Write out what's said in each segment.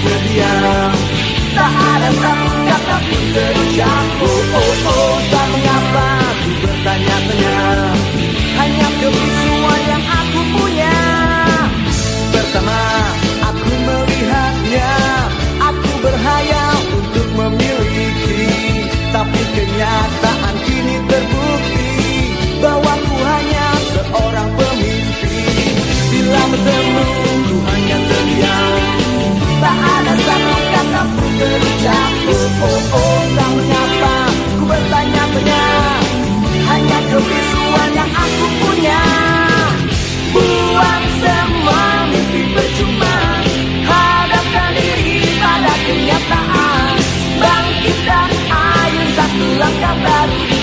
bersedia tak ada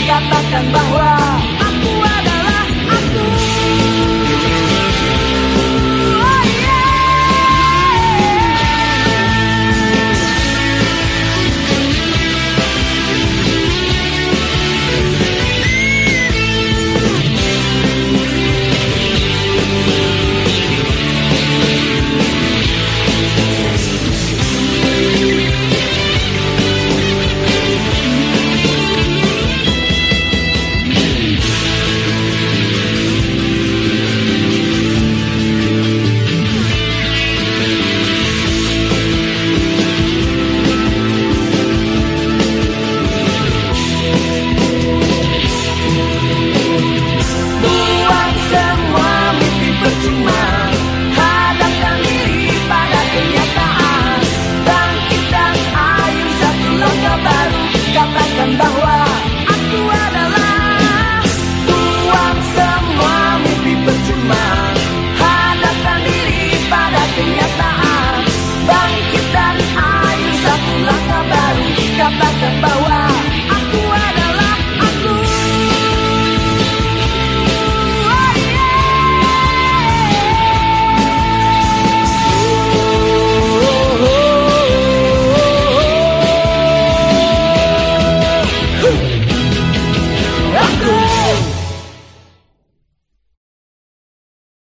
dikatakan bahwa